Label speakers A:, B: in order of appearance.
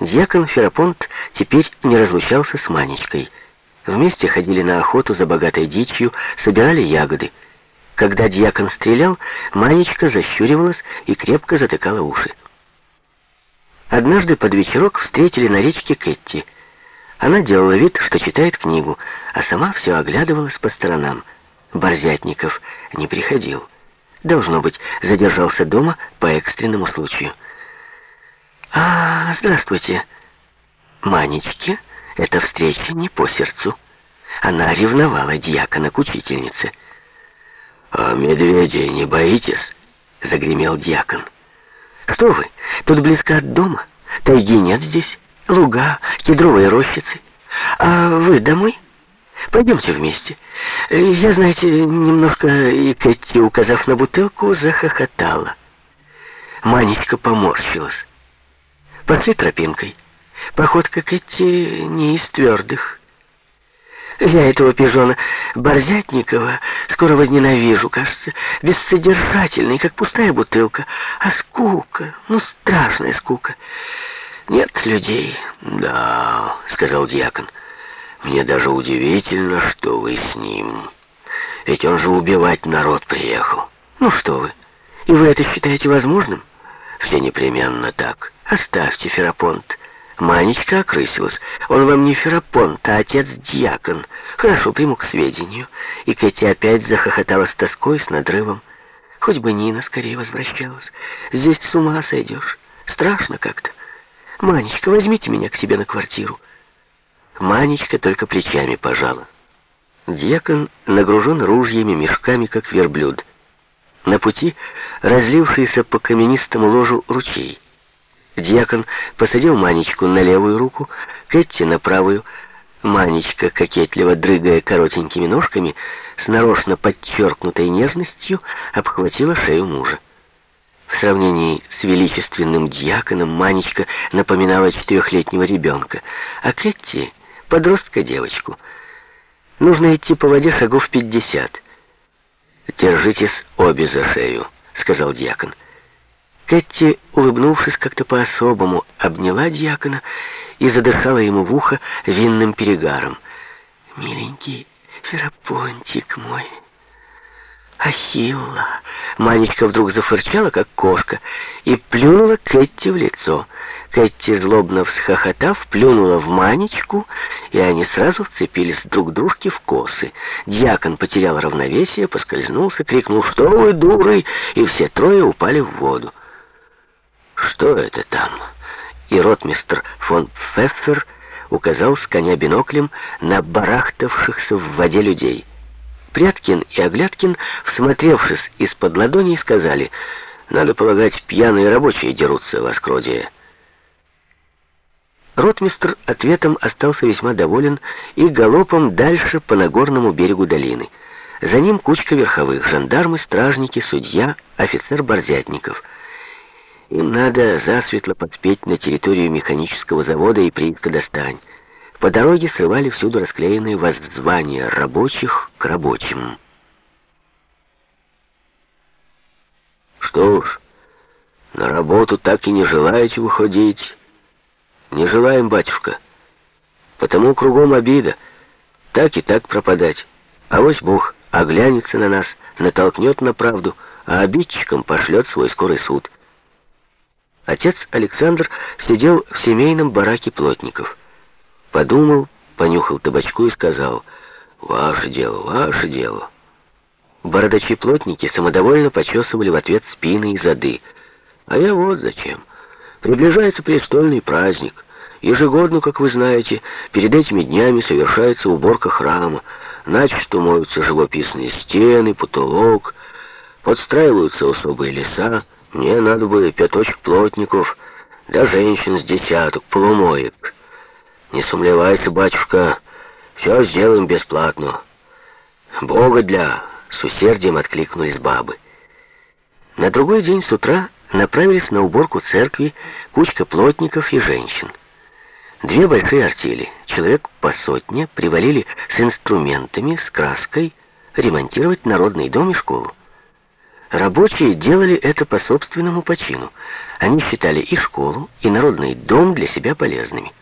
A: Дьякон Ферапонт теперь не разлучался с Манечкой. Вместе ходили на охоту за богатой дичью, собирали ягоды. Когда дьякон стрелял, Манечка защуривалась и крепко затыкала уши. Однажды под вечерок встретили на речке Кэтти. Она делала вид, что читает книгу, а сама все оглядывалась по сторонам. Борзятников не приходил. Должно быть, задержался дома по экстренному случаю. «А, здравствуйте!» Манечке эта встреча не по сердцу. Она ревновала дьякона к учительнице.
B: «А медведей не боитесь?» — загремел дьякон.
A: «Что вы, тут близко от дома. Тайги нет здесь, луга, кедровые рощицы. А вы домой? Пойдемте вместе. Я, знаете, немножко и Кэти, указав на бутылку, захохотала. Манечка поморщилась. Пошли тропинкой. Походка Кэти не из твердых. Я этого пижона Борзятникова скоро возненавижу, кажется, бессодержательный, как пустая бутылка. А скука, ну, страшная скука. Нет людей.
B: Да, сказал дьякон, мне даже удивительно, что вы с ним. Ведь он же убивать народ приехал.
A: Ну что вы, и вы это считаете возможным?
B: Все непременно так.
A: Оставьте, Ферапонт. Манечка окрысилась. Он вам не Ферапонт, а отец-дьякон. Хорошо, приму к сведению. И Кэти опять захохотала с тоской, с надрывом. Хоть бы Нина скорее возвращалась. Здесь с ума сойдешь. Страшно как-то. Манечка, возьмите меня к себе на квартиру. Манечка только плечами пожала. Дьякон нагружен ружьями, мешками, как верблюд. На пути разлившийся по каменистому ложу ручей. Дьякон посадил Манечку на левую руку, Кэти на правую. Манечка, кокетливо дрыгая коротенькими ножками, с нарочно подчеркнутой нежностью обхватила шею мужа. В сравнении с величественным дьяконом Манечка напоминала четырехлетнего ребенка, а Кэти — подростка-девочку. Нужно идти по воде шагов пятьдесят. «Держитесь обе за шею», — сказал дьякон. Кэти, улыбнувшись как-то по-особому, обняла дьякона и задышала ему в ухо винным перегаром. «Миленький Ферапонтик мой!» «Ахилла!» Манечка вдруг зафырчала, как кошка, и плюнула Кэти в лицо. Кэти, злобно всхохотав, плюнула в Манечку, и они сразу вцепились друг дружке в косы. Дьякон потерял равновесие, поскользнулся, крикнул «Что вы, дуры!» и все трое упали в воду.
B: «Что это там?»
A: И ротмистр фон Пфеффер указал с коня биноклем на барахтавшихся в воде людей. Пряткин и Оглядкин, всмотревшись из-под ладоней, сказали, «Надо полагать, пьяные рабочие дерутся в Оскроде». Ротмистр ответом остался весьма доволен и галопом дальше по Нагорному берегу долины. За ним кучка верховых, жандармы, стражники, судья, офицер Борзятников — им надо засветло подспеть на территорию механического завода и прииска достань. По дороге срывали всюду расклеенные воззвания рабочих к рабочим.
B: Что ж, на работу так и не желаете выходить? Не желаем, батюшка. Потому кругом обида. Так и так пропадать. А вось Бог оглянется на нас, натолкнет на правду, а обидчикам пошлет свой скорый суд. Отец Александр сидел в семейном бараке плотников. Подумал, понюхал табачку и сказал, «Ваше дело, ваше дело». Бородачи-плотники самодовольно почесывали в ответ спины и зады. А я вот зачем. Приближается престольный праздник. Ежегодно, как вы знаете, перед этими днями совершается уборка храма. Начисто моются живописные стены, потолок, подстраиваются особые леса. Мне надо бы пяточек плотников, да женщин с десяток, полумоек. Не сумлевайся, батюшка, все сделаем бесплатно. Бога для, с усердием откликнулись бабы. На другой день с утра направились на уборку церкви кучка плотников и женщин. Две большие артели, человек по сотне, привалили с инструментами, с краской, ремонтировать народный дом и школу.
A: Рабочие делали это по собственному почину. Они считали и школу, и народный дом для себя полезными.